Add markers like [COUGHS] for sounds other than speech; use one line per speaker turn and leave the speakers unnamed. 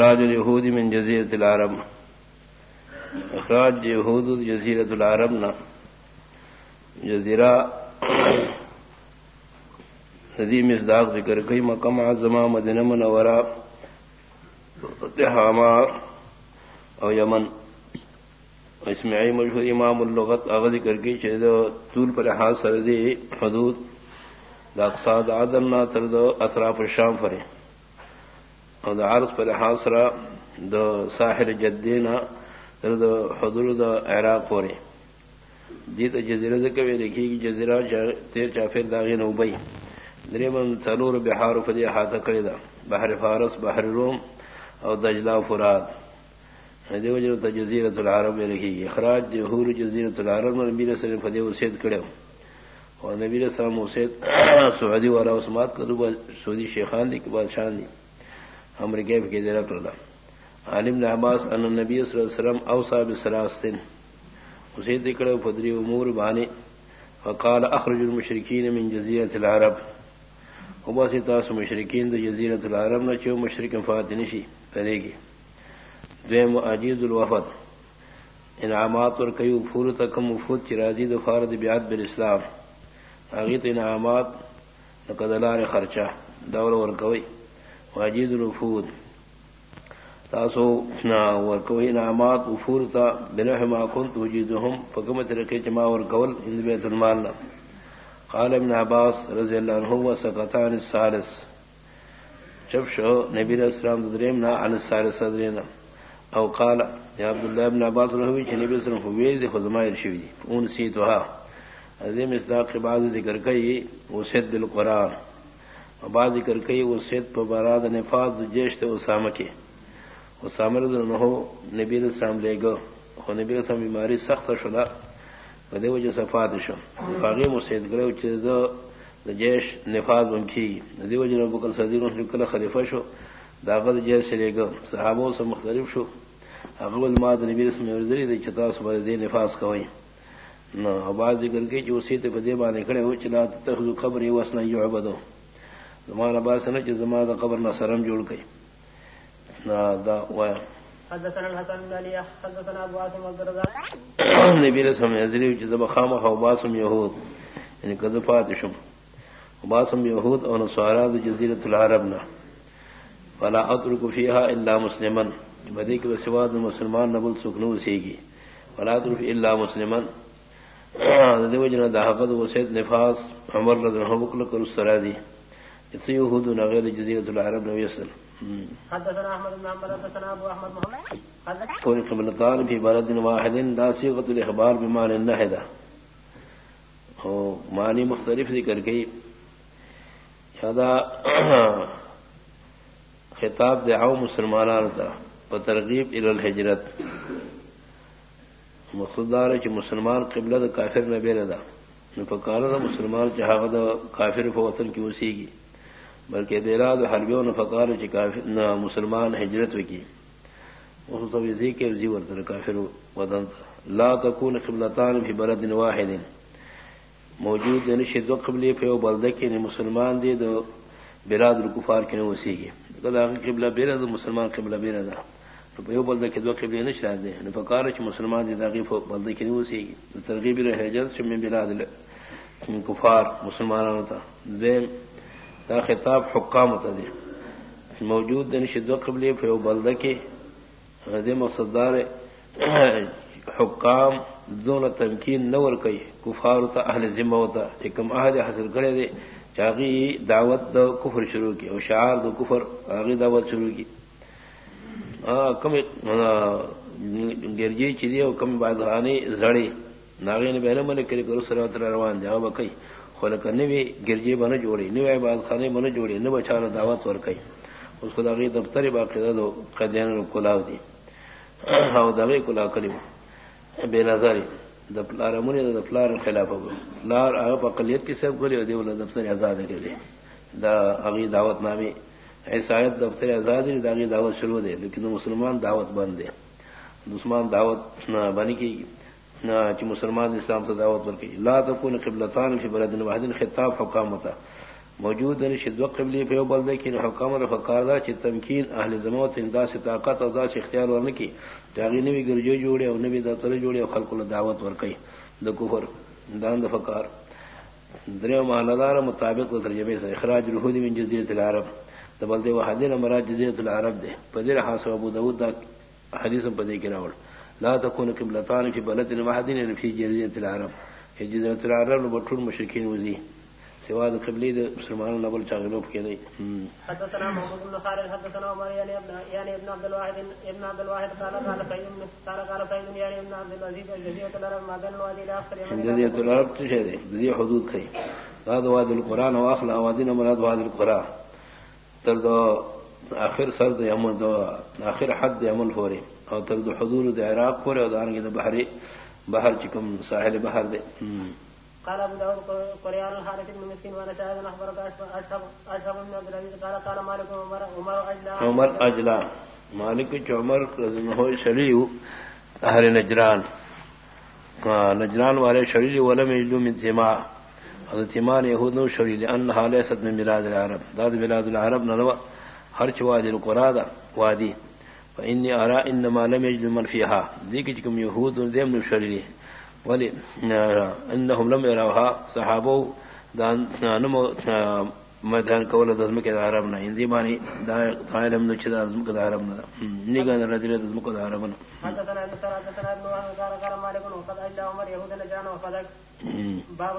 اخراج اليهود من جزيرة العرب. اخراج يهود جزيرة العرب نا. جزيرة [COUGHS] ندی مصداق ذکر کئی، مقام عظمہ مدینہ منورہ تحاما او یمن. اسمعی مشہور امام اللغت اغا ذکر کی چیز طول پر لحاظ سردی حدود دا اقصاد عدلنا ترد اطراف الشام فریں او دا عرض پر حاصرہ دا ساحر جدینا دا حضور دا عراق پوری دیتا جزیرہ ذکر لکھی کی جزیرہ تیر چافر داغین اوبئی دریمن تلور بحار فدی حاتا کردہ بحر فارس، بحر روم او دجلا فراد دی وجہ تا جزیرۃ العرب لکھی کی اخراج جہور جزیرۃ العرب میں نبی صلی اللہ علیہ وسلم کرے اور نبی صلی اللہ علیہ وسلم [COUGHS] سعودی والا عثمات کا سعودی شیخان دی کے بادشاہ دی امر امریکہ کے دیر اللہ عالم عباس ان نبی صلی اللہ علیہ وسلم اوصى بسراستن اسے دکڑے فدری امور بانی فقال اخرج المشرکین من جزیرۃ العرب۔ وباسی تاس مشرکین دو جزیرۃ العرب نہ چو مشرک فاتنشی پدے گی۔ دویم عجیز الوفد۔ انعامات اور کئی وفور تکم وفود چرازی دو فارد بیعت بالاسلام اغیت انعامات نقدلار خرچہ۔ دور ورکوئی واجید الفود تاسو نا ورکوی نعمات افور تا بنح ما کنت وجیدهم فکمت رکی چما ورکول یعنی اند بیت المال قال ابن عباس رضی اللہ عنہ وسکتان السالس چب شو، نبی علیہ السلام دریم نا عن السالس صدرینا او قال، یا عبداللہ ابن عباس رہوی چھ نبی صلی اللہ علیہ وسلم ہوئی دی خزمائر شوی دی اون سیتوها عظیم اصداق بعض ذکر کئی وسید بالقرآن بعض ذکر کئی، وہ سید پر براد نفاذ جیش تھے اسامہ کے۔ اسامہ رضی اللہ عنہ نبی السلام لے گا خو نبی السلام بیماری سخت شدا بدے وجہ صفات شو۔ باقی مسید گرے چیز جیش نفاذ ان کی۔ ندی وجہ ابو بکر صدیق نے کل خلیفہ شو۔ داغت جیش لے گا صحابوں سے مختلف شو۔ اغل ماد نبی السلام ورزری دے چتا سب دے نفاذ کوئی۔ نہ بعض ذکر کی جو سیت بدے بانے کھڑے ہو چلا تخذ قبر وسنا یعبدو۔ زمان عباس نے کہ زمان دا قبر نہ سرم جوڑ گئی نہ دا وایا حدثنا الحسن بن علي حدثنا ابو عاصم الدرداء. [COUGHS] نبی رسول اللہ علیہ وسلم جب خام ہو باسم یہود یعنی قذفات شم. باسم یہود اور نصارا جزیرۃ العرب نہ فلا اترك فيها الا مسلما بدی کے سواد مسلمان نبل سکنو سیگی فلا اترك الا مسلما دیو جنا دہقت و سید نفاس عمر رضی اللہ عنہ بکل کر سرادی يهود غير جزيرة العرب نبي يسأل حدثنا أحمد بن عمر حدثنا أبو أحمد محمد. فرق بلطان في بلد واحد لا صيغة الإخبار بمعنى النهدة معنی مختلف ذکر گئی هذا خطاب دعو مسلمان تھا بترغیب الى الحجرت مقصدار چ مسلمان قبلہ کافر نہ بے ردا پکار مسلمان چاہ کافر فوتن کی وسی گی بلکہ دیراد حربیوں نے فقار نہ مسلمان ہجرت کی اس تو وزی کے وزی ورتن کافر ودن۔ لا تکون قبلتان فی بلد واحد۔ موجود یعنی شد قبلی پہ بلدے کے مسلمان دے دو براد الکفار کے وسی گی کدا قبلہ بیرد مسلمان قبلہ بیرد تو پہ بلدے کے دو قبلے نہ شاہد دے نے یعنی فقار چ مسلمان دے داغی بلدے کے وسی گی ترغیب رہے جد چ میں براد کفار مسلمانوں تھا دین دا خطاب حکام ہوتا دے موجود دن شدو قبلی پہ بلدہ کے دے مقصدار حکام دون تمکین نور کئی کفار ہوتا اہل ذمہ ہوتا چکم اہل حاصل کرے دے چاغی دعوت دو کفر شروع کی اور شعار دو کفر آغی دعوت شروع کی کم گرجی چیزیں اور کم بادخانی زڑی ناغی نے بہن کرے کرو سروت روان جاؤ بکئی خود کرنے بھی گرجی بن جوڑی نو عباد خانے بن جوڑی نو بچا دعوت اور کئی اس کو داغی دفتر باقی دو قیدین کلاو دی [CLEARS THROAT] او داغی کلا کلی بے نظری دپلار منی دپلار خلاف ہو لار آپ اقلیت کی سب گلی دی ولا دفتر آزاد کے لیے دا اگی دعوت نامی ایسایت دفتر آزاد داغی دعوت شروع دے لیکن مسلمان دعوت بند دے مسلمان دعوت بنی کی مسلمان اسلام سے دعوت پر کی لا تکون قبلتان فی بلد واحد، خطاب حکام ہوتا موجود یعنی شدوق قبلی پیو بل دے کہ حکام اور فکاردہ چ تمکین اہل زموت اندا سے طاقت ادا سے اختیار ورن کی تاغی نبی گرجو جوڑے اور نبی دتر جوڑے اور خلق دعوت ور کئی د کفر دان د فکار دریا مہاندار مطابق ترجمے سے اخراج رحود من جزیرۃ العرب. دبل دے وحدین مراد جزیرۃ العرب دے پدر حاص ابو داود دا حدیث پدے کی راول لا تكون قبلتان في بلد واحد في جزيره العرب. في جزيره العرب بطول مشركين وزي. سواد قبلی دے مسلمانوں نبل چاغلوب کے دے
حدثنا محمد بن خالد حدثنا عمر يعني ابن يعني ابن عبد الواحد ابن عبد الواحد قال قال قيم قال قال قيم يعني ابن عبد العزيز جزيرة العرب ما بين الوادي الى اخر
يمن جزيرة العرب تشهد ذي حدود خي هذا وادي القرآن واخر اوادين مراد وادي القرآن. ترد اخر سرد يمن دو اخر حد يمن فوري او ترد حدود دے عراق فوري او دارنگی دے بحری بحر چکم ساحل بحر دے
قال ابو داود قريان الحارث بن مسكين وانا شاهد اخبرك اشهب اشهب بن عبد العزيز قال قال مالك عمر عمر اجلا.
عمر اجلا. مالك عمر هو شريو اهل نجران. نجران والے شریلی ولم يجلو من تما حضرت ایمان یہود نو شری لان حالست من بلاد العرب. داد بلاد العرب نلو ہر چواد القرى وادی. فاني ارى انما لم يجلو من فيها. ذيك كم يهود ذم شريلی ولی انہم لم یروها صحابو دان نمو مدان کول دزم کے عرب نہ۔ ہندی مانی دا علم نو چدا دزم کے عرب نہ۔ نیگان رجل دزم کے عرب نہ۔
حدثنا ان سرات سرات نو قال قال مالك وقد اجا عمر يهود نجان وقد باب